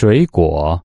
水果。